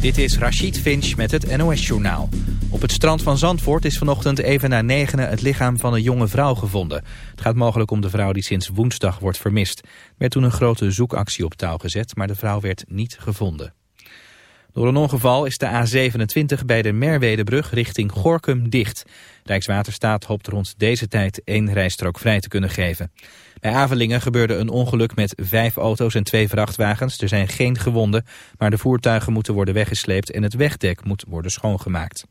Dit is Rachid Finch met het NOS-journaal. Op het strand van Zandvoort is vanochtend even na negenen het lichaam van een jonge vrouw gevonden. Het gaat mogelijk om de vrouw die sinds woensdag wordt vermist. Er werd toen een grote zoekactie op touw gezet, maar de vrouw werd niet gevonden. Door een ongeval is de A27 bij de Merwedebrug richting Gorkum dicht. Rijkswaterstaat hoopt rond deze tijd één rijstrook vrij te kunnen geven. Bij Avelingen gebeurde een ongeluk met vijf auto's en twee vrachtwagens. Er zijn geen gewonden, maar de voertuigen moeten worden weggesleept en het wegdek moet worden schoongemaakt.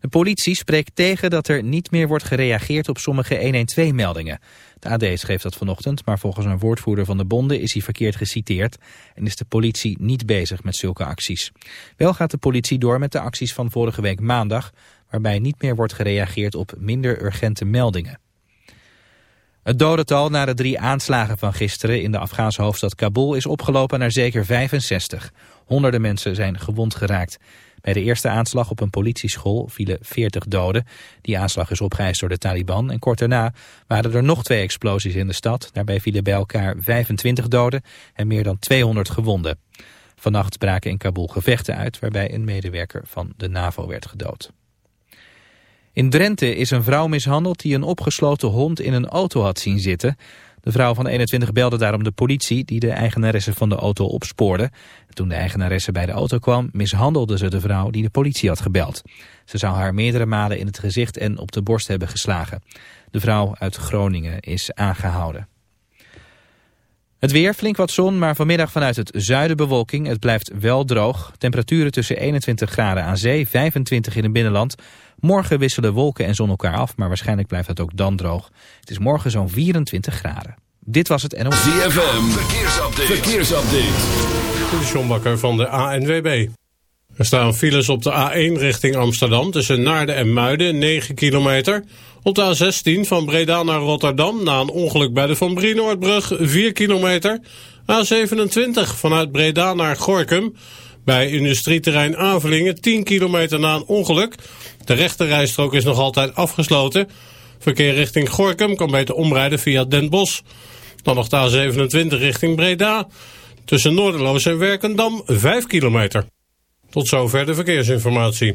De politie spreekt tegen dat er niet meer wordt gereageerd op sommige 112-meldingen. De AD schreef dat vanochtend, maar volgens een woordvoerder van de bonden is hij verkeerd geciteerd en is de politie niet bezig met zulke acties. Wel gaat de politie door met de acties van vorige week maandag, waarbij niet meer wordt gereageerd op minder urgente meldingen. Het dodental na de drie aanslagen van gisteren in de Afghaanse hoofdstad Kabul is opgelopen naar zeker 65. Honderden mensen zijn gewond geraakt. Bij de eerste aanslag op een politieschool vielen 40 doden. Die aanslag is opgeëist door de Taliban. En kort daarna waren er nog twee explosies in de stad. Daarbij vielen bij elkaar 25 doden en meer dan 200 gewonden. Vannacht braken in Kabul gevechten uit waarbij een medewerker van de NAVO werd gedood. In Drenthe is een vrouw mishandeld die een opgesloten hond in een auto had zien zitten. De vrouw van 21 belde daarom de politie die de eigenaresse van de auto opspoorde. Toen de eigenaresse bij de auto kwam mishandelde ze de vrouw die de politie had gebeld. Ze zou haar meerdere malen in het gezicht en op de borst hebben geslagen. De vrouw uit Groningen is aangehouden. Het weer, flink wat zon, maar vanmiddag vanuit het zuiden bewolking. Het blijft wel droog. Temperaturen tussen 21 graden aan zee, 25 in het binnenland. Morgen wisselen wolken en zon elkaar af, maar waarschijnlijk blijft het ook dan droog. Het is morgen zo'n 24 graden. Dit was het NOS. ZFM, verkeersupdate. verkeersupdate. De John Bakker van de ANWB. Er staan files op de A1 richting Amsterdam tussen Naarden en Muiden, 9 kilometer. Op de A16 van Breda naar Rotterdam na een ongeluk bij de Van Brienoordbrug, 4 kilometer. A27 vanuit Breda naar Gorkum. Bij industrieterrein Avelingen 10 kilometer na een ongeluk. De rechterrijstrook is nog altijd afgesloten. Verkeer richting Gorkum kan beter omrijden via Den Bosch. Dan nog de A27 richting Breda. Tussen Noorderloos en Werkendam 5 kilometer. Tot zover de verkeersinformatie.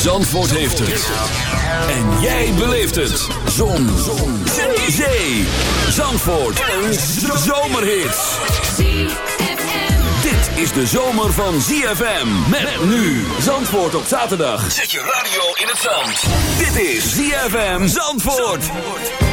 Zandvoort heeft het. En jij beleeft het. Zon. Zon. Zee. Zandvoort. Een zomerhit. Dit is de zomer van ZFM. Met nu Zandvoort op zaterdag. Zet je radio in het zand. Dit is ZFM Zandvoort. Every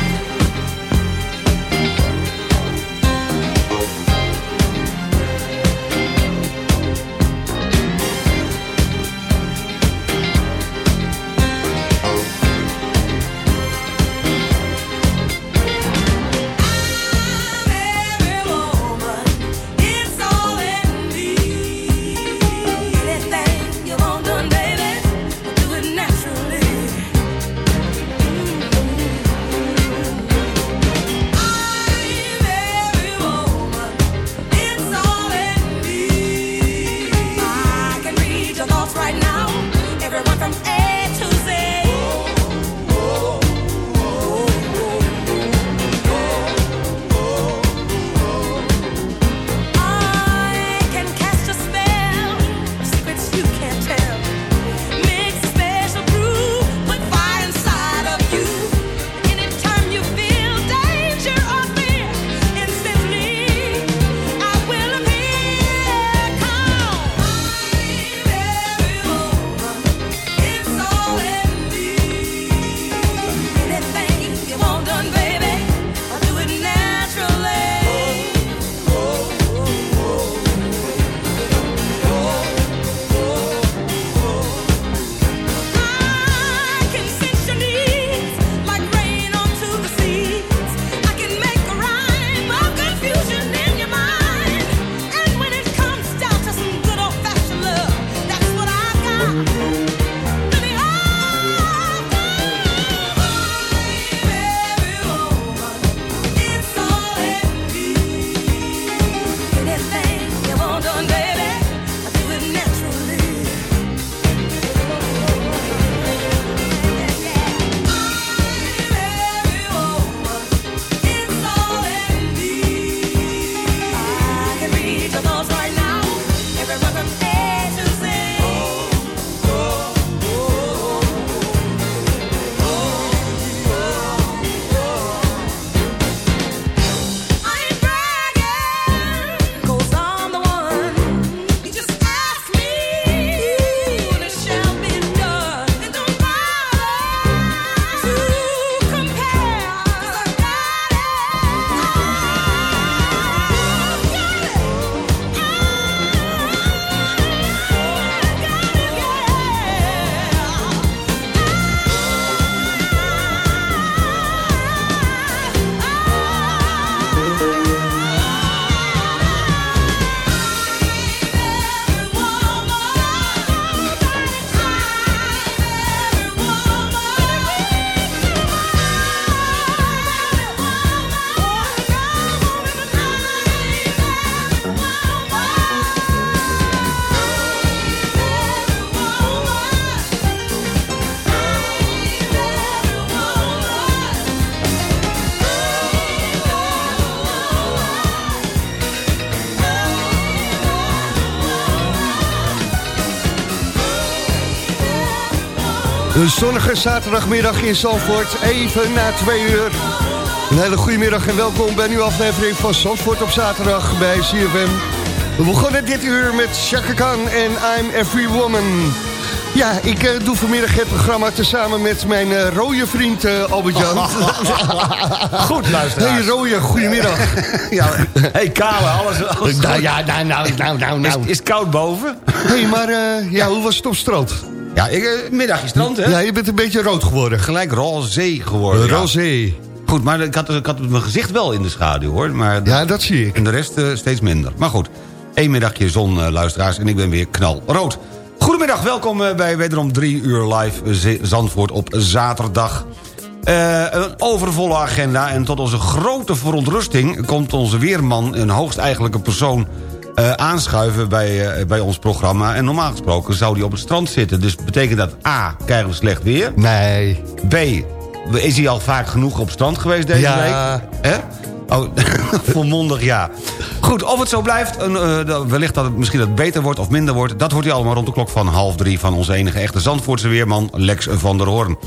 Een zonnige zaterdagmiddag in Zandvoort, even na twee uur. Een hele goede middag en welkom bij een nieuwe aflevering van Zandvoort op zaterdag bij CFM. We begonnen dit uur met Chaka Khan en I'm Every Woman. Ja, ik eh, doe vanmiddag het programma tezamen met mijn eh, rode vriend eh, Albert-Jan. Goed, luisteraars. Hey rode, goedemiddag. Ja, hey, Kale, alles, alles nou goed? ja, nou, nou, nou, nou, Is, is het koud boven? hey, maar eh, ja, hoe was het op strand? Ja, ik, eh, middagje strand, hè? Ja, je bent een beetje rood geworden. Gelijk roze geworden. ja. Rosé. Goed, maar ik had, ik had mijn gezicht wel in de schaduw, hoor. Maar Ja, dat zie ik. En de rest eh, steeds minder. Maar goed, één middagje zon, eh, luisteraars, en ik ben weer knalrood. Goedemiddag, welkom bij wederom drie uur live Zandvoort op zaterdag. Een overvolle agenda en tot onze grote verontrusting... komt onze weerman, een hoogst eigenlijke persoon... eh, aanschuiven bij, eh, bij ons programma. En normaal gesproken zou die op het strand zitten. Dus betekent dat A, krijgen we slecht weer... Nee. B, is hij al vaak genoeg op strand geweest deze Ja. week? Hè? Oh, volmondig ja. Goed, of het zo blijft, een, eh, wellicht dat het misschien dat het beter wordt of minder wordt... dat hoort u allemaal rond de klok van half drie... van onze enige echte Zandvoortse weerman Lex van der Hoorn.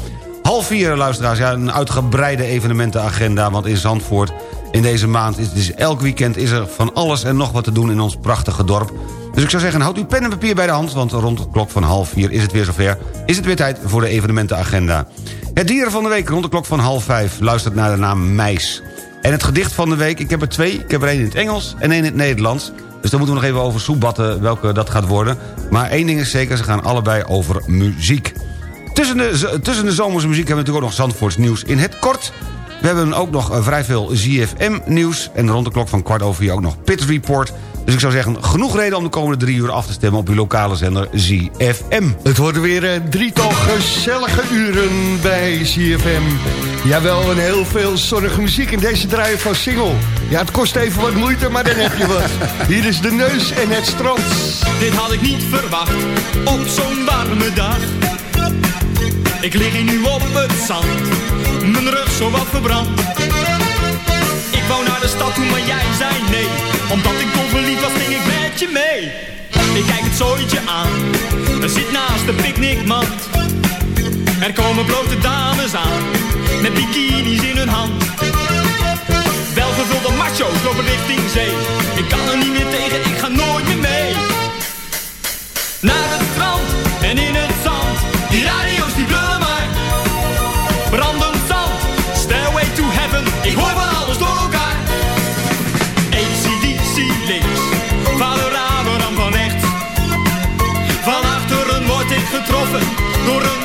Half vier, luisteraars, ja, een uitgebreide evenementenagenda... want in Zandvoort in deze maand, is, dus elk weekend... is er van alles en nog wat te doen in ons prachtige dorp. Dus ik zou zeggen, houd uw pen en papier bij de hand... want rond de klok van half vier is het weer zover. Is het weer tijd voor de evenementenagenda. Het dier van de week rond de klok van half vijf... luistert naar de naam Meis. En het gedicht van de week, ik heb er twee. Ik heb er één in het Engels en één in het Nederlands. Dus daar moeten we nog even over soebatten welke dat gaat worden. Maar één ding is zeker, ze gaan allebei over muziek. Tussen de, tussen de zomerse muziek hebben we natuurlijk ook nog Zandvoorts nieuws in het kort. We hebben ook nog eh, vrij veel ZFM-nieuws. En rond de klok van kwart over vier ook nog Pit Report. Dus ik zou zeggen, genoeg reden om de komende drie uur af te stemmen... op uw lokale zender ZFM. Het worden weer een drietal gezellige uren bij CFM. Jawel, en heel veel zonnige muziek in deze draaien van single. Ja, het kost even wat moeite, maar dan heb je wat. Hier is de neus en het strand. Dit had ik niet verwacht op zo'n warme dag. Ik lig hier nu op het zand, mijn rug zo wat verbrand. Ik wou naar de stad toe, maar jij zei nee. Omdat ik dol verliefd was, ging ik met je mee. Ik kijk het zooitje aan, er zit naast de picknickmand. Er komen blote dames aan, met bikinis in hun hand. Welgevulde macho's lopen richting zee. Ik kan er niet meer tegen, ik ga nooit meer mee. Naar het strand en in het zand. Die radio's die blullen maar. Brandend getroffen door een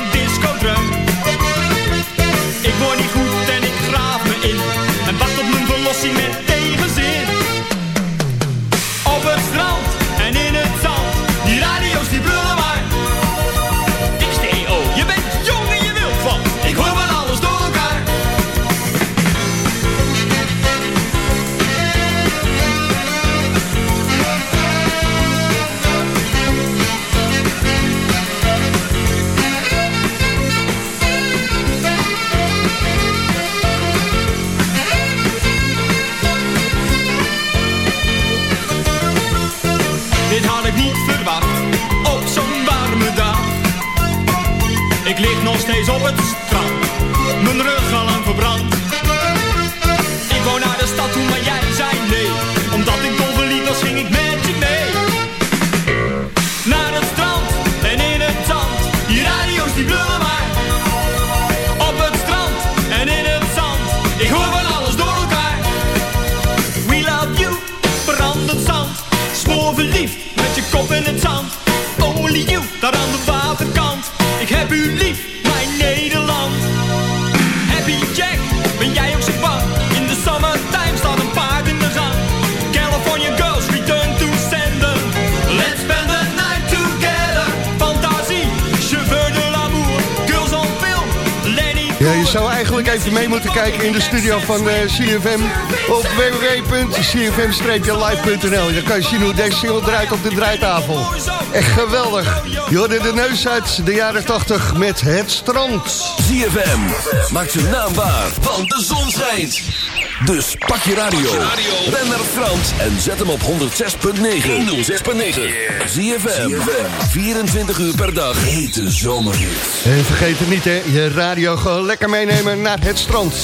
even mee moeten kijken in de studio van eh, CFM op www.cfm-live.nl. Dan kan je zien hoe deze single draait op de draaitafel. Echt geweldig. Je hoorde de neus uit de jaren 80 met het strand. ZFM maakt zijn naam waar, want de zon schijnt. Dus pak je radio. Ben naar Frans en zet hem op 106.9. 106.9. Zie je 24 uur per dag. Hete zomerhits. En vergeet het niet, hè, je radio gewoon lekker meenemen naar het strand.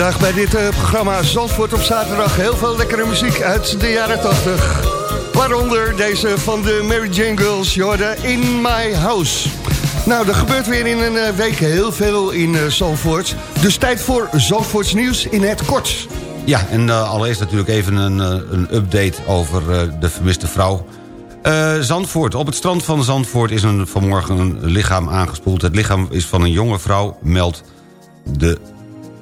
Vandaag bij dit eh, programma Zandvoort op zaterdag heel veel lekkere muziek uit de jaren 80. Waaronder deze van de Mary Jane Girls, Jordan In My House. Nou, er gebeurt weer in een eh, week heel veel in eh, Zandvoort. Dus tijd voor Zandvoorts nieuws in het kort. Ja, en eh, allereerst natuurlijk even een, een update over de vermiste vrouw. Zandvoort. Op het strand van Zandvoort is een, vanmorgen een lichaam aangespoeld. Het lichaam is van een jonge vrouw, meldt de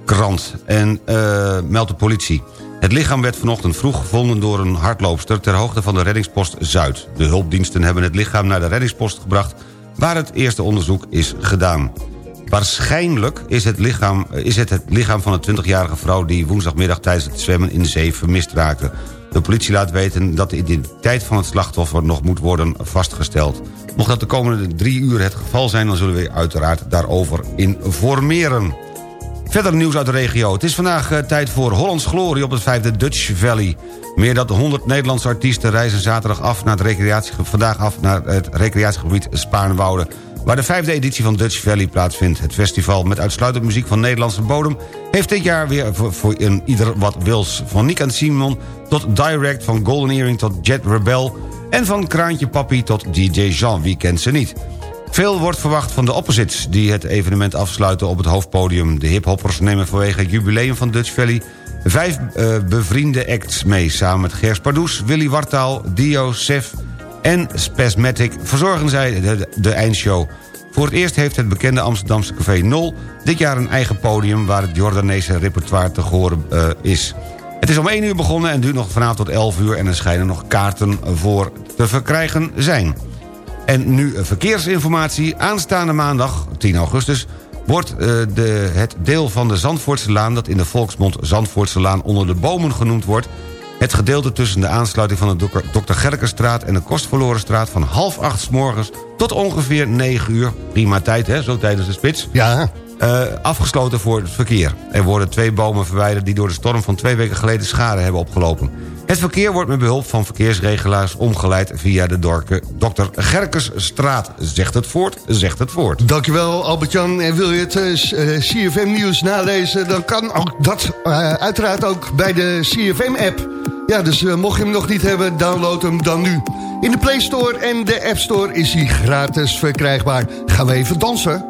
krant en eh, meldt de politie. Het lichaam werd vanochtend vroeg gevonden door een hardloopster... ter hoogte van de reddingspost Zuid. De hulpdiensten hebben het lichaam naar de reddingspost gebracht... waar het eerste onderzoek is gedaan. Waarschijnlijk is het lichaam, is het, het lichaam van de 20-jarige vrouw... die woensdagmiddag tijdens het zwemmen in de zee vermist raakte. De politie laat weten dat de identiteit van het slachtoffer... nog moet worden vastgesteld. Mocht dat de komende drie uur het geval zijn... dan zullen we uiteraard daarover informeren. Verder nieuws uit de regio. Het is vandaag eh, tijd voor Hollands Glorie op het vijfde Dutch Valley. Meer dan 100 Nederlandse artiesten reizen zaterdag af naar het vandaag af naar het recreatiegebied Spaarnwoude... waar de vijfde editie van Dutch Valley plaatsvindt. Het festival met uitsluitend muziek van Nederlandse bodem... heeft dit jaar weer voor, ieder wat wils. Van Nick en Simon tot Direct, van Golden Earring tot Jet Rebel... en van Kraantje Papi tot DJ Jean, wie kent ze niet... Veel wordt verwacht van de Opposites... die het evenement afsluiten op het hoofdpodium. De hiphoppers nemen vanwege het jubileum van Dutch Valley... vijf eh, bevriende acts mee. Samen met Gers Pardoes, Willy Wartaal, Dio, Sef en Spasmatic... verzorgen zij de, de eindshow. Voor het eerst heeft het bekende Amsterdamse Café Nol... dit jaar een eigen podium waar het Jordaanese repertoire te horen eh, is. Het is om 1 uur begonnen en duurt nog vanavond tot 11 uur... en er schijnen nog kaarten voor te verkrijgen zijn. En nu eh, verkeersinformatie. Aanstaande maandag, 10 augustus... wordt eh, de, het deel van de Zandvoortse Laan... dat in de volksmond Zandvoortse Laan onder de bomen genoemd wordt... het gedeelte tussen de aansluiting van de Dr. Gerkenstraat... en de Kostverlorenstraat van half acht 's morgens tot ongeveer 9 uur. Prima tijd, hè, zo tijdens de spits. Ja, Eh, afgesloten voor het verkeer. Er worden twee bomen verwijderd die door de storm van twee weken geleden schade hebben opgelopen. Het verkeer wordt met behulp van verkeersregelaars omgeleid via de dorke Dr. Gerkesstraat. Zegt het voort, zegt het voort. dankjewel Albert-Jan. En wil je het eh, s- eh, CFM-nieuws nalezen... dan kan ook dat eh, uiteraard ook bij de CFM-app. Ja, dus eh, mocht je hem nog niet hebben, download hem dan nu. In de Play Store en de App Store is hij gratis verkrijgbaar. Gaan we even dansen?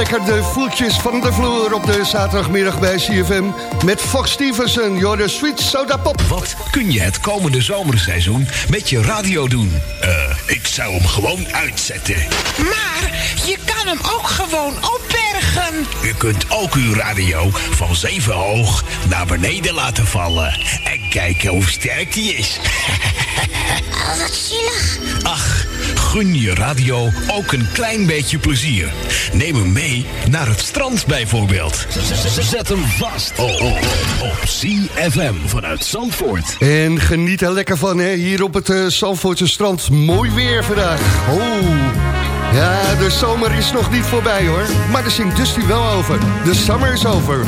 Lekker de voetjes van de vloer op de zaterdagmiddag bij CFM. Met Fox Stevenson, you're the sweet soda pop. Wat kun je het komende zomerseizoen met je radio doen? Eh, ik zou hem gewoon uitzetten. Maar je kan hem ook gewoon opbergen. U kunt ook uw radio van zeven hoog naar beneden laten vallen. En kijken hoe sterk die is. Oh, wat zielig. Ach, gun je radio ook een klein beetje plezier. Neem hem mee naar het strand bijvoorbeeld. Zet hem vast op, op, op CFM vanuit Zandvoort. En geniet er lekker van, hè, hier op het uh, Zandvoortse strand. Mooi weer vandaag. Oh. Ja, de zomer is nog niet voorbij, hoor. Maar daar zingt Dusty wel over. De summer is over.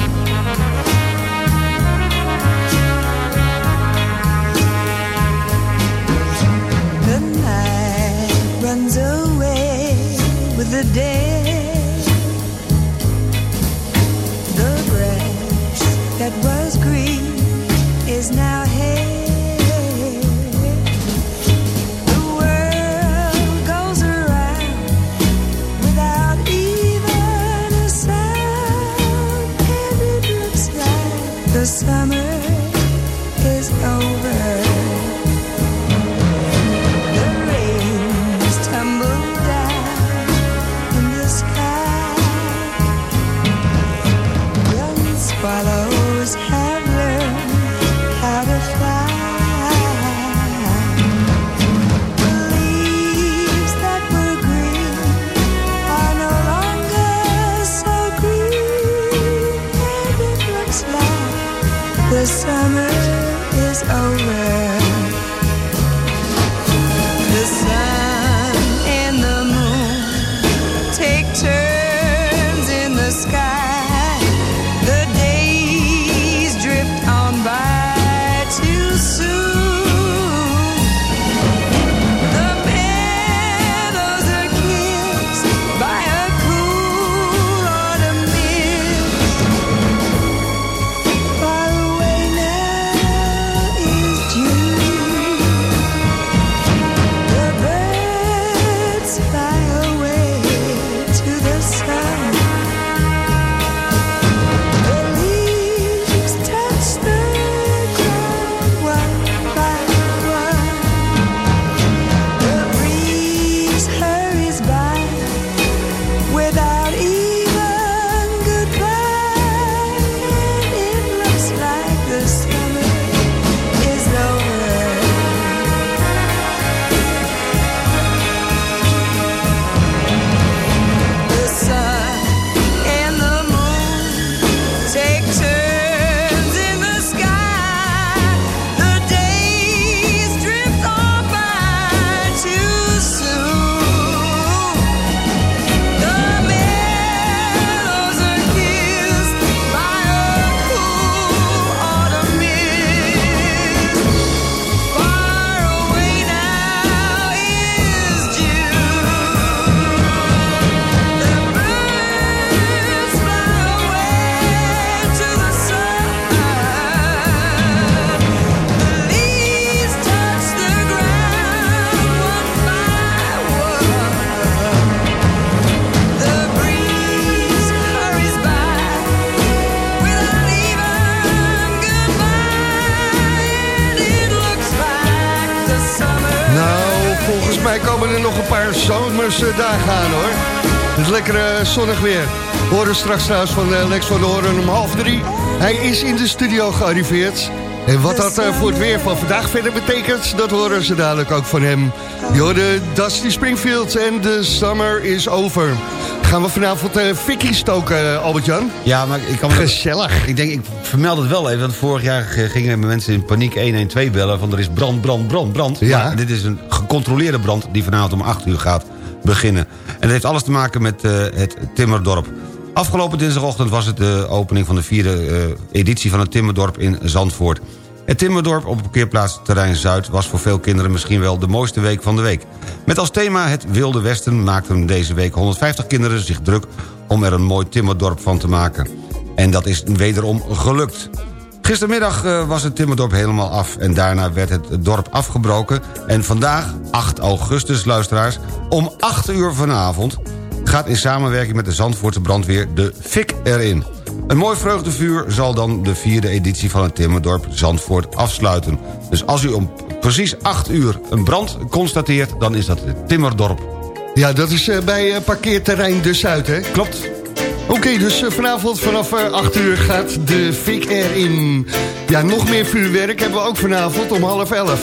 Dagen aan, hoor. Het lekkere zonnig weer. We horen straks trouwens van eh, Lex van de Hoorn om half drie. Hij is in de studio gearriveerd. En wat dat eh, voor het weer van vandaag verder betekent... dat horen ze dadelijk ook van hem. Je hoorde Dusty Springfield en de summer is over. Gaan we vanavond uh, Vicky stoken, eh, Albert-Jan? Ja, maar ik kan... Gezellig. Ik denk, ik vermeld het wel even, want vorig jaar eh, gingen mensen in paniek 112 bellen... van er is brand, brand, brand, brand. Ja. Maar dit is een gecontroleerde brand die vanavond om 8 uur gaat beginnen. En dat heeft alles te maken met eh, het Timmerdorp. Afgelopen dinsdagochtend was het de opening van de vierde eh, editie van het Timmerdorp in Zandvoort. Het Timmerdorp op parkeerplaats Terrein Zuid was voor veel kinderen misschien wel de mooiste week van de week. Met als thema het Wilde Westen maakten deze week 150 kinderen zich druk om er een mooi Timmerdorp van te maken. En dat is wederom gelukt. Gistermiddag eh, was het Timmerdorp helemaal af en daarna werd het dorp afgebroken. En vandaag, 8 augustus, luisteraars, om 8 uur vanavond... gaat in samenwerking met de Zandvoortse brandweer de fik erin. Een mooi vreugdevuur zal dan de vierde editie van het Timmerdorp Zandvoort afsluiten. Dus als u om precies 8 uur een brand constateert, dan is dat het Timmerdorp. Ja, dat is eh, bij eh, parkeerterrein De Zuid, hè? Klopt. Oké, dus eh, vanavond vanaf eh, 8 uur gaat de fik erin. Ja, nog meer vuurwerk hebben we ook vanavond om half 11.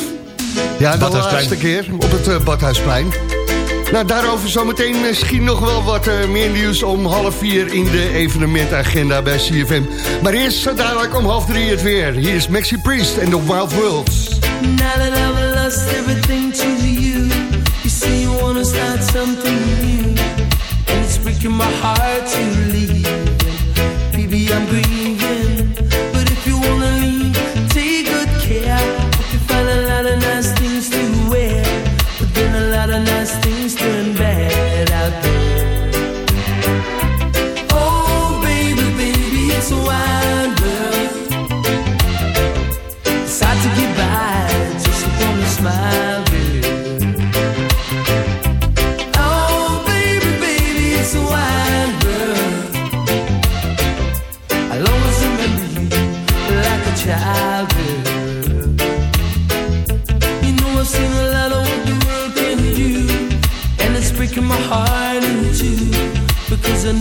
Ja, de laatste keer op het eh, Badhuisplein. Nou, daarover zometeen misschien nog wel wat eh, meer nieuws om half vier in de evenementagenda bij CFM. Maar eerst zo dadelijk om half drie het weer. Hier is Maxi Priest en The Wild Worlds. Now that I've lost everything to you, you say you wanna start something new, and it's breaking my heart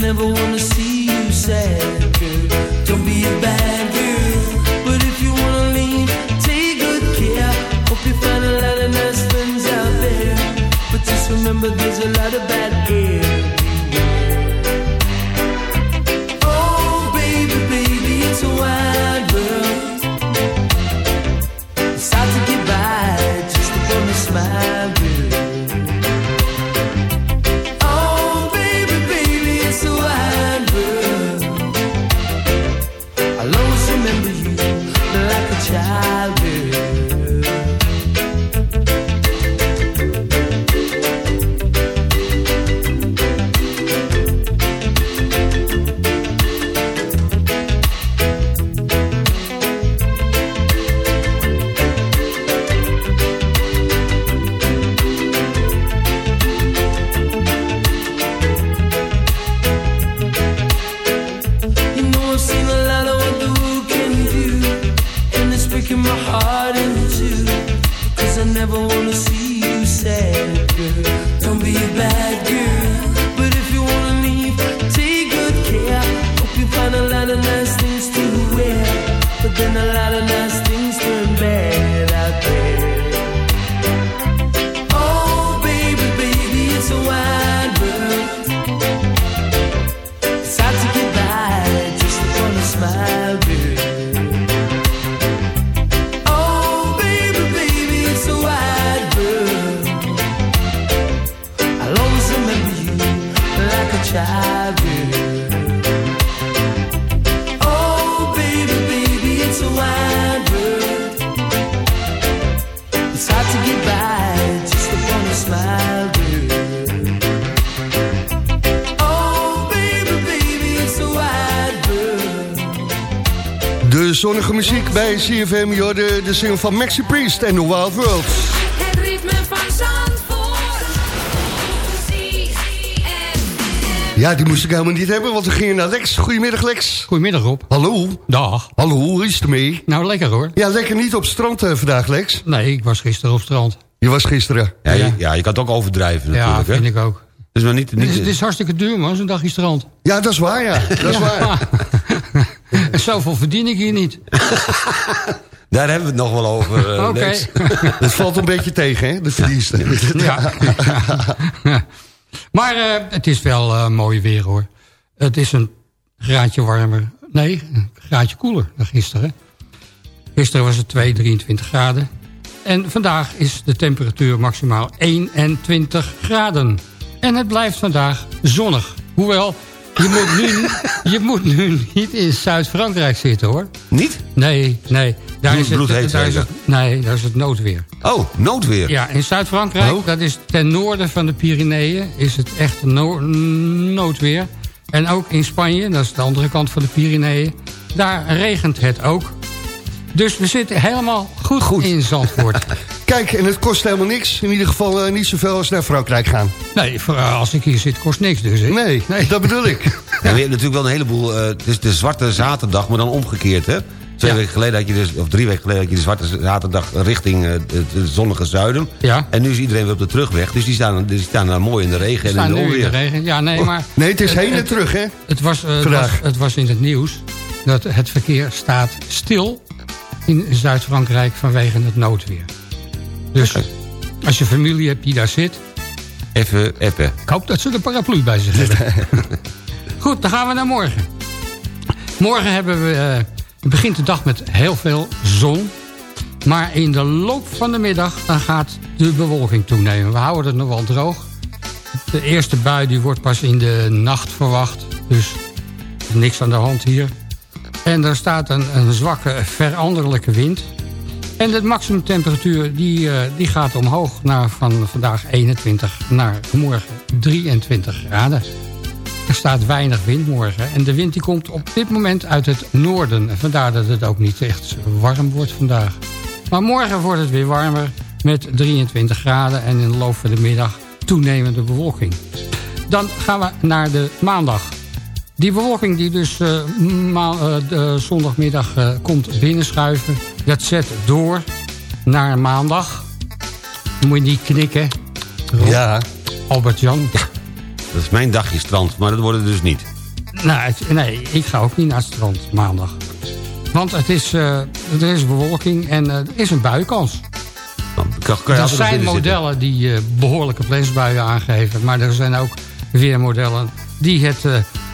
never wanna remember you like a child, girl. Bij CFM, joh, de, de single van Maxi Priest en The Wild Worlds. Het ritme van Zandvoort. Ja, die moest ik helemaal niet hebben, want we gingen naar Lex. Goedemiddag, Lex. Goedemiddag, Rob. Hallo. Dag. Hallo, hoe is het ermee? Nou, lekker hoor. Ja, lekker niet op strand eh, vandaag, Lex. Nee, ik was gisteren op strand. Je was gisteren. Ja, je, ja, je kan het ook overdrijven Ja, natuurlijk. vind hè? ik ook. Dus maar niet, Het niet, is, het is hartstikke duur, man, zo'n dagje strand. Ja, dat is waar, ja. Dat is waar. En zoveel verdien ik hier niet. daar hebben we het nog wel over. eh, Oké. Het valt een beetje tegen, hè, de verdiensten. Ja. maar eh, het is wel eh, mooi weer, hoor. Het is een graadje warmer. Nee, een graadje koeler dan gisteren. Gisteren was het 2, 23 graden. En vandaag is de temperatuur maximaal 21 graden. En het blijft vandaag zonnig. Hoewel, je moet nu, je moet nu niet in Zuid-Frankrijk zitten, hoor. Niet? Nee, nee. Daar Bloed- is het, bloedheet daar is het, nee, daar is het noodweer. Oh, noodweer. Ja, in Zuid-Frankrijk, Oh. dat is ten noorden van de Pyreneeën, is het echt no noodweer. En ook in Spanje, dat is de andere kant van de Pyreneeën, daar regent het ook. Dus we zitten helemaal goed, Goed. in Zandvoort. Kijk, en het kost helemaal niks. In ieder geval eh, niet zoveel als naar Frankrijk gaan. Nee, voor, eh, als ik hier zit kost niks dus. Hè? Nee, dat bedoel ik. Ja, je hebt natuurlijk wel een heleboel... eh, het is de zwarte zaterdag, maar dan omgekeerd, hè? Twee Ja. weken geleden had je dus, of drie weken geleden had je de zwarte zaterdag richting eh, het, zonnige zuiden. Ja. En nu is iedereen weer op de terugweg. Dus die staan, die staan daar mooi in de regen en in staan de nu in de regen. Ja, nee, maar... Nee, het is heen en terug, hè? Het was, eh, het, was, het was in het nieuws dat het verkeer staat stil in Zuid-Frankrijk vanwege het noodweer. Dus als je familie hebt die daar zit, Even appen. ik hoop dat ze de paraplu bij zich hebben. Goed, dan gaan we naar morgen. Morgen hebben we, eh, begint de dag met heel veel zon. Maar in de loop van de middag dan gaat de bewolking toenemen. We houden het nog wel droog. De eerste bui die wordt pas in de nacht verwacht. Dus niks aan de hand hier. En er staat een, een zwakke veranderlijke wind. En de maximumtemperatuur die, eh, die gaat omhoog naar van vandaag 21 naar morgen 23 graden. Er staat weinig wind morgen. En de wind die komt op dit moment uit het noorden. En vandaar dat het ook niet echt warm wordt vandaag. Maar morgen wordt het weer warmer met 23 graden. En in de loop van de middag toenemende bewolking. Dan gaan we naar de maandag. Die bewolking die dus eh, de zondagmiddag eh, komt binnenschuiven... dat zet door naar maandag. Moet je niet knikken. Ja. Albert-Jan. Dat is mijn dagje strand, maar dat wordt het dus niet. Nou, het- nee, ik ga ook niet naar het strand maandag. Want het is, er is bewolking en er is een je Er zijn zitten. modellen die eh, behoorlijke plensbuien aangeven. Maar er zijn ook weer modellen die het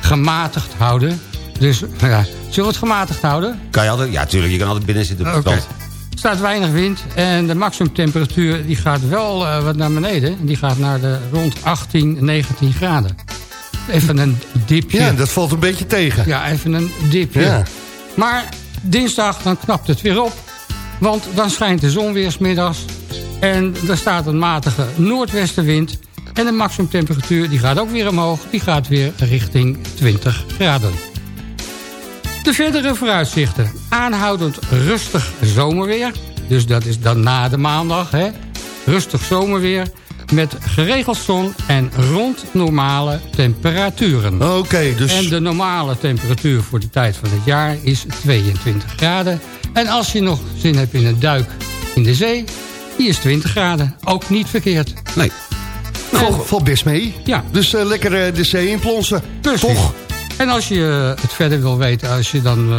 gematigd houden. Dus nou ja, zullen we het gematigd houden? Kan je altijd, ja, tuurlijk, je kan altijd binnen zitten op het Oké. Er staat weinig wind en de maximumtemperatuur die gaat wel eh, wat naar beneden. Die gaat naar de rond 18, 19 graden. Even een dipje. Ja, dat valt een beetje tegen. Ja, even een dipje. Ja. Maar dinsdag dan knapt het weer op. Want dan schijnt de zon weer 's middags. En er staat een matige noordwestenwind. En de maximumtemperatuur die gaat ook weer omhoog. Die gaat weer richting 20 graden. De verdere vooruitzichten. Aanhoudend rustig zomerweer. Dus dat is dan na de maandag. Hè? Rustig zomerweer. Met geregeld zon en rond normale temperaturen. Oké, dus... En de normale temperatuur voor de tijd van het jaar is 22 graden. En als je nog zin hebt in een duik in de zee, die is 20 graden. Ook niet verkeerd. Nee. Valt, best mee. Ja. Dus eh, lekker eh, de zee inplonsen. Precies. Toch? En als je het verder wil weten, als je dan eh,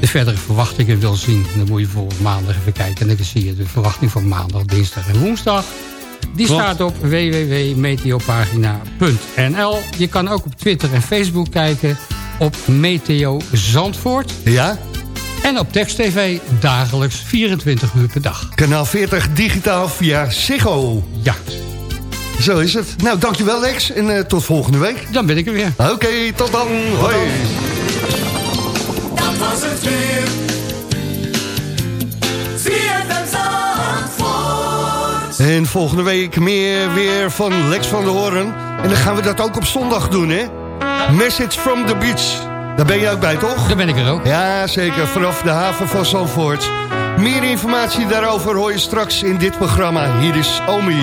de verdere verwachtingen wil zien... dan moet je bijvoorbeeld maandag even kijken. En dan zie je de verwachting van maandag, dinsdag en woensdag. Die Klopt. staat op www.meteopagina.nl. Je kan ook op Twitter en Facebook kijken op Meteo Zandvoort. Ja? En op Text TV dagelijks 24 uur per dag. Kanaal 40 digitaal via Ziggo. Ja, Zo is het. Nou, dankjewel Lex. En eh, tot volgende week. dan ben ik er weer. Oké, tot dan. Hoi. Dat was het weer. En volgende week meer weer van Lex van der Hoorn. En dan gaan we dat ook op zondag doen, hè? Message from the beach. Daar ben je ook bij, toch? Dan ben ik er ook. Ja, zeker. Vanaf de haven van Zandvoort. Meer informatie daarover hoor je straks in dit programma. Hier is Omi.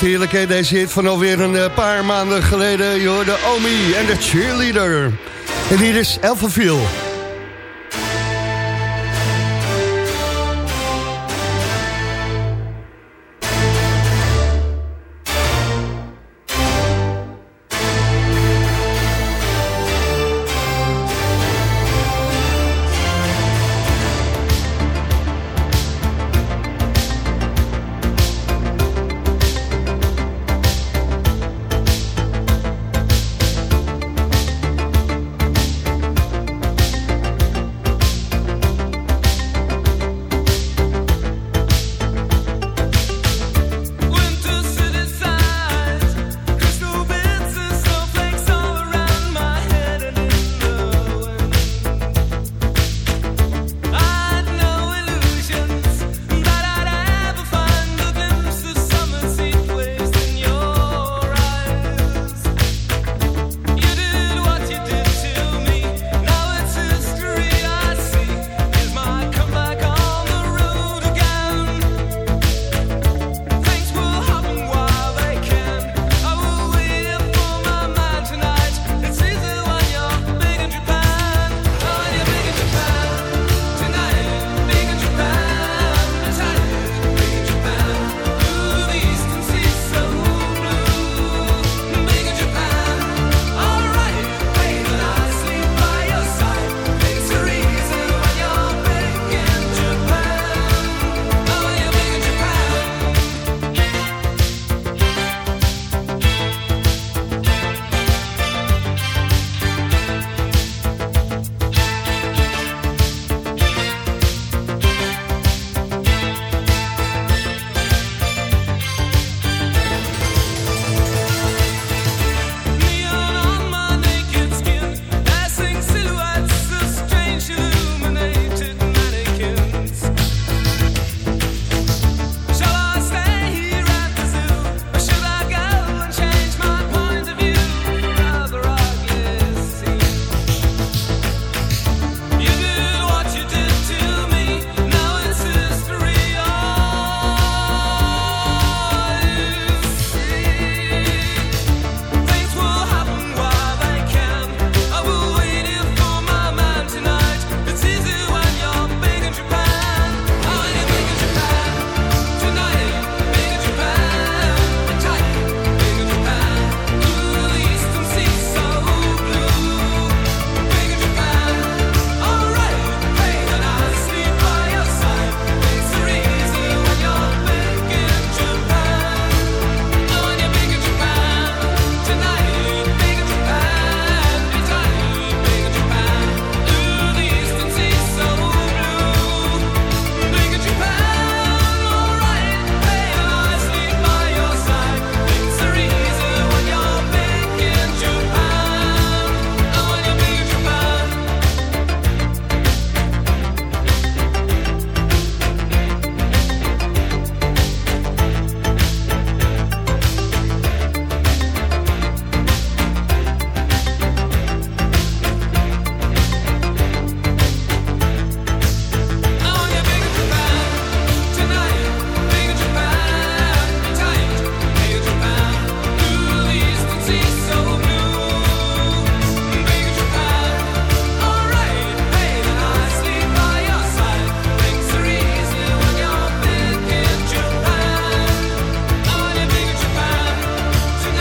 blijft deze hit van alweer een eh, paar maanden geleden. Je hoorde Omi en de cheerleader. En hier is Elfenviel.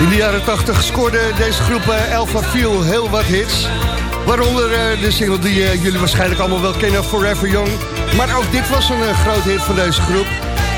In de jaren 80 scoorde deze groep eh, Alpha Feel heel wat hits. Waaronder eh, de single die eh, jullie waarschijnlijk allemaal wel kennen, Forever Young. Maar ook dit was een groot hit van deze groep.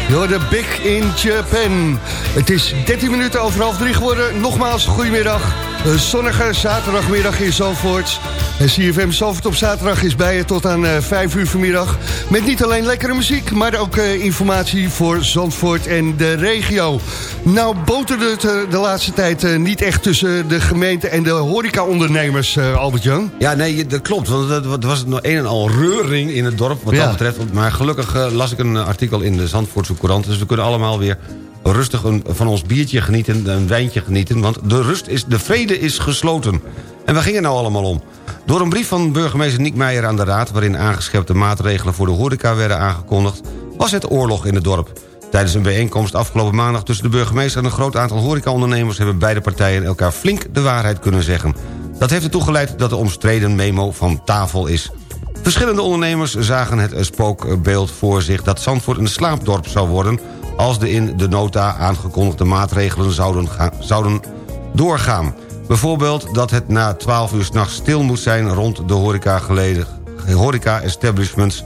Door de Big in Japan. Het is 13 minuten over half drie geworden. Nogmaals, goedemiddag. Een zonnige zaterdagmiddag in Zandvoort. En CFM Zalvoort op zaterdag is bij je tot aan eh 5 uur vanmiddag. Met niet alleen lekkere muziek, maar ook eh, informatie voor Zandvoort en de regio. Nou boterde het eh, de laatste tijd niet echt tussen de gemeente en de horecaondernemers, Albert-Jan. Ja, nee, dat klopt. Want er was nog een en al reuring in het dorp wat Ja. dat betreft. Maar gelukkig las ik een artikel in de Zandvoortse Courant. Dus we kunnen allemaal weer rustig een, van ons biertje genieten, een wijntje genieten. Want de rust is, de vrede is gesloten. En waar ging het nou allemaal om? Door een brief van burgemeester Niek Meijer aan de Raad... waarin aangescherpte maatregelen voor de horeca werden aangekondigd... was het oorlog in het dorp. Tijdens een bijeenkomst afgelopen maandag tussen de burgemeester... en een groot aantal horecaondernemers... hebben beide partijen elkaar flink de waarheid kunnen zeggen. Dat heeft ertoe geleid dat de omstreden memo van tafel is. Verschillende ondernemers zagen het spookbeeld voor zich... dat Zandvoort een slaapdorp zou worden... als de in de nota aangekondigde maatregelen zouden, zouden doorgaan. Bijvoorbeeld dat het na 12 uur s'nachts stil moet zijn... rond de horeca-establishments...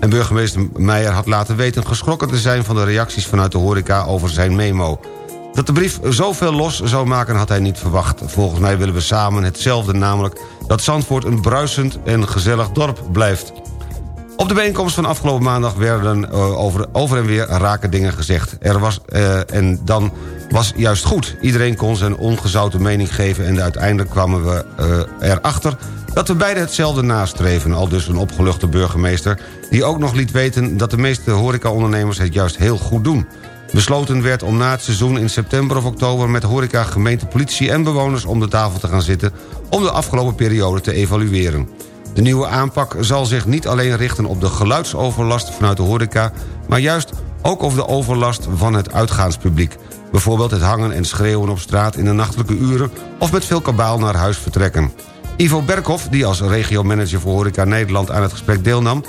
en burgemeester Meijer had laten weten geschrokken te zijn... van de reacties vanuit de horeca over zijn memo. Dat de brief zoveel los zou maken had hij niet verwacht. Volgens mij willen we samen hetzelfde, namelijk dat Zandvoort een bruisend en gezellig dorp blijft. Op de bijeenkomst van afgelopen maandag werden eh, over, over en weer rake dingen gezegd. Er was, eh, en dan was juist goed. Iedereen kon zijn ongezouten mening geven... en uiteindelijk kwamen we eh, erachter dat we beide hetzelfde nastreven. Al dus een opgeluchte burgemeester... die ook nog liet weten dat de meeste horecaondernemers het juist heel goed doen. Besloten werd om na het seizoen in september of oktober... met horeca, gemeente, politie en bewoners om de tafel te gaan zitten... om de afgelopen periode te evalueren. De nieuwe aanpak zal zich niet alleen richten op de geluidsoverlast vanuit de horeca... maar juist ook op de overlast van het uitgaanspubliek. Bijvoorbeeld het hangen en schreeuwen op straat in de nachtelijke uren... of met veel kabaal naar huis vertrekken. Ivo Berkhoff, die als regiomanager voor Horeca Nederland aan het gesprek deelnam...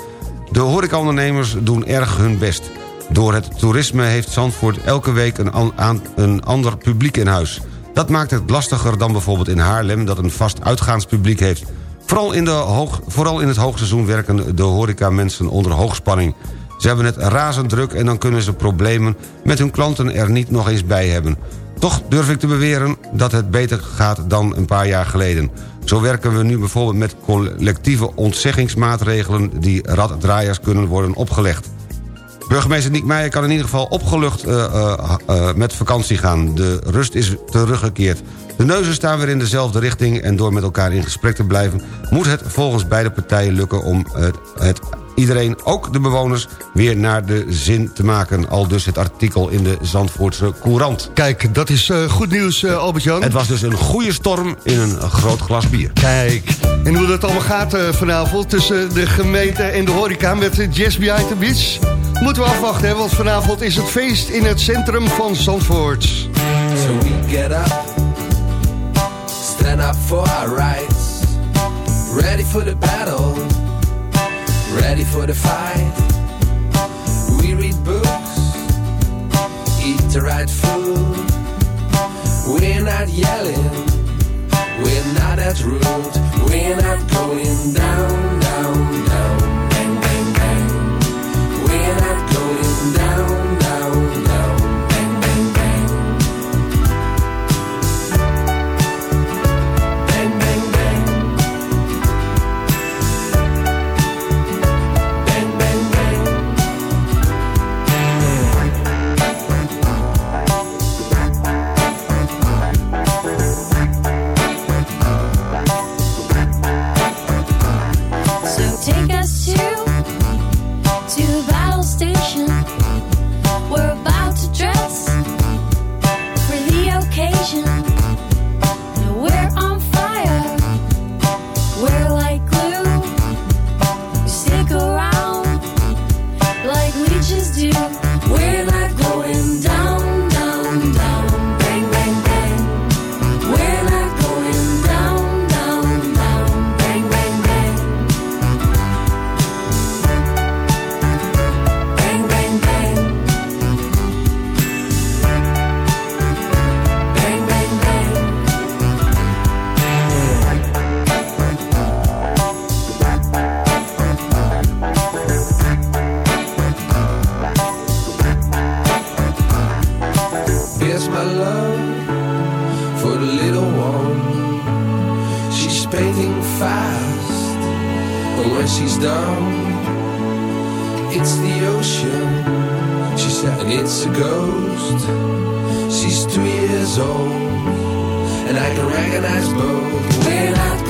de horecaondernemers doen erg hun best. Door het toerisme heeft Zandvoort elke week een, an- aan, een ander publiek in huis. Dat maakt het lastiger dan bijvoorbeeld in Haarlem... dat een vast uitgaanspubliek heeft. Vooral in, de hoog, vooral in het hoogseizoen werken de horeca-mensen onder hoogspanning. Ze hebben het razend druk en dan kunnen ze problemen met hun klanten er niet nog eens bij hebben. Toch durf ik te beweren dat het beter gaat dan een paar jaar geleden. Zo werken we nu bijvoorbeeld met collectieve ontzeggingsmaatregelen... die raddraaiers kunnen worden opgelegd. Burgemeester Niek Meijer kan in ieder geval opgelucht eh, eh, eh, met vakantie gaan. De rust is teruggekeerd. De neuzen staan weer in dezelfde richting... en door met elkaar in gesprek te blijven... moet het volgens beide partijen lukken om het, het iedereen, ook de bewoners... weer naar de zin te maken. Al dus het artikel in de Zandvoortse Courant. Kijk, dat is eh, goed nieuws, eh, Albert-Jan. Het was dus een goede storm in een groot glas bier. Kijk, en hoe dat allemaal gaat eh, vanavond tussen de gemeente en de horeca met de Jazz Behind the Beach... moeten we afwachten, hè, want vanavond is het feest in het centrum van Zandvoort. So we get up, stand up for our rights, ready for the battle, ready for the fight. We read books, eat the right food. We're not yelling, we're not that rude, we're not going down, down, down, she's two years old, and I can recognize both. When I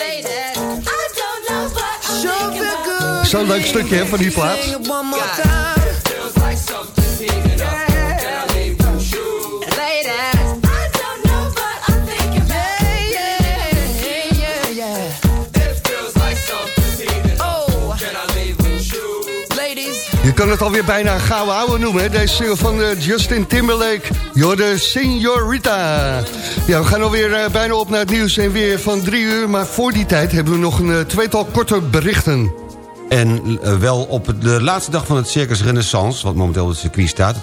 Zo'n leuk stukje hè, van die plaat. Sing it one more time. Feels like something's heating up. Can I leave with you? Ladies, I don't know, but I'm thinking about yeah, yeah, yeah, yeah. It feels like something's heating up. Oh, can I leave with you? Ladies, Je kan het alweer bijna gouden ouwe noemen, hè? deze single van eh, Justin Timberlake. You're the Senorita. Ja, we gaan alweer eh, bijna op naar het nieuws en weer van drie uur. Maar voor die tijd hebben we nog een eh, tweetal korte berichten. En eh, wel op de laatste dag van het Circus Renaissance... wat momenteel op het circuit staat...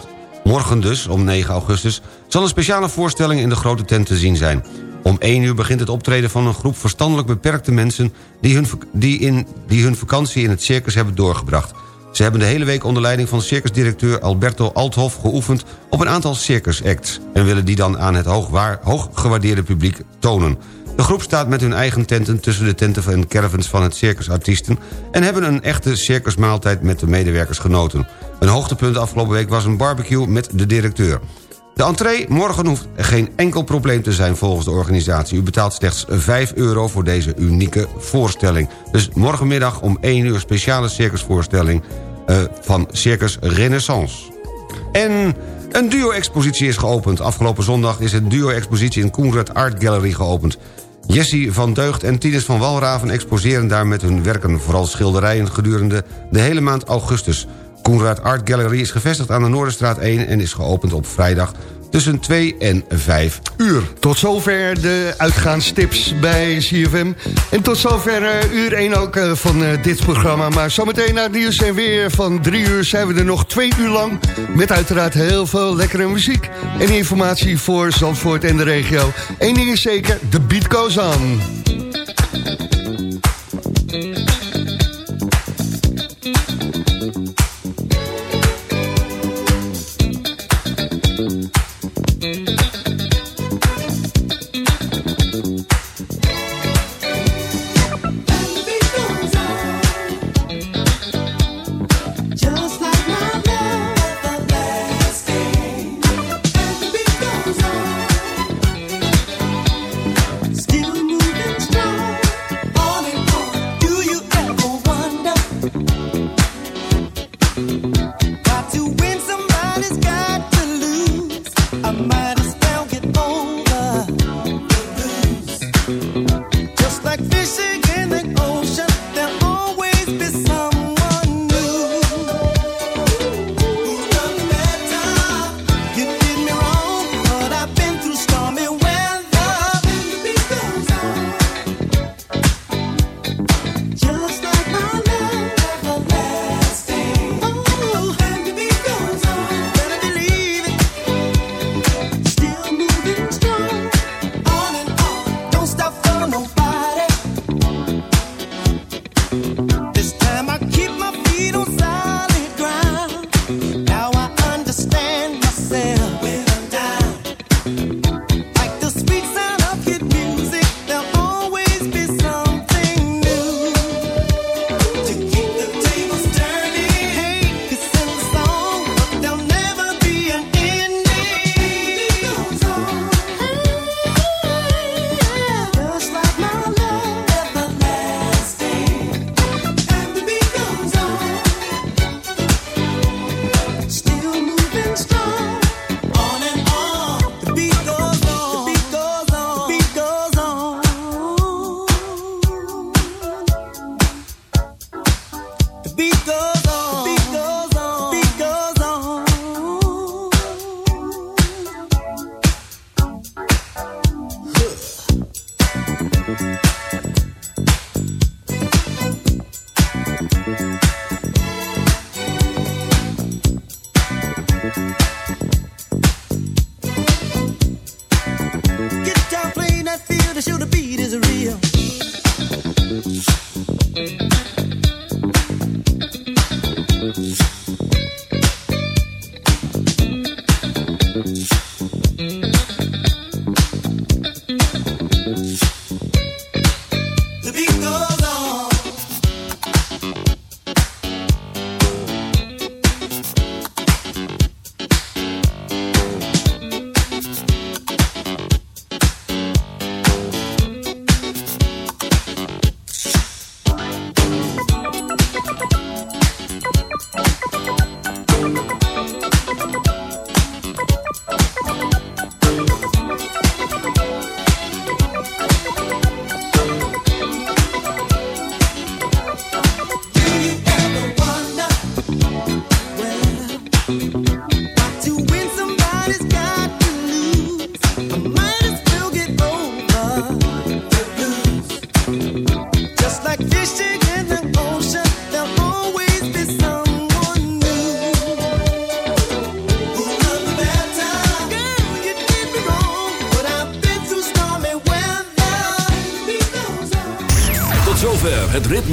morgen dus, om 9 augustus... zal een speciale voorstelling in de grote tent te zien zijn. Om 1 uur begint het optreden van een groep verstandelijk beperkte mensen... die hun, die in, die hun vakantie in het circus hebben doorgebracht. Ze hebben de hele week onder leiding van circusdirecteur Alberto Althoff... geoefend op een aantal circusacts... en willen die dan aan het hoogwaar, hooggewaardeerde publiek tonen... De groep staat met hun eigen tenten tussen de tenten en caravans van het circusartiesten... en hebben een echte circusmaaltijd met de medewerkers genoten. Een hoogtepunt afgelopen week was een barbecue met de directeur. De entree morgen hoeft geen enkel probleem te zijn volgens de organisatie. U betaalt slechts 5 euro voor deze unieke voorstelling. Dus morgenmiddag om 1 uur speciale circusvoorstelling eh, van Circus Renaissance. En een duo-expositie is geopend. Afgelopen zondag is een duo-expositie in Koenraad Art Gallery geopend. Jessie van Deugd en Tines van Walraven exposeren daar met hun werken... vooral schilderijen gedurende de hele maand augustus. Koenraad Art Gallery is gevestigd aan de Noorderstraat 1... en is geopend op vrijdag tussen 2 en 5 uur. Tot zover de uitgaanstips bij CFM. En tot zover eh, uur 1 ook eh, van eh, dit programma. Maar zometeen na het nieuws en weer van drie uur zijn we er nog twee uur lang. Met uiteraard heel veel lekkere muziek. En informatie voor Zandvoort en de regio. Eén ding is zeker, de beat goes on.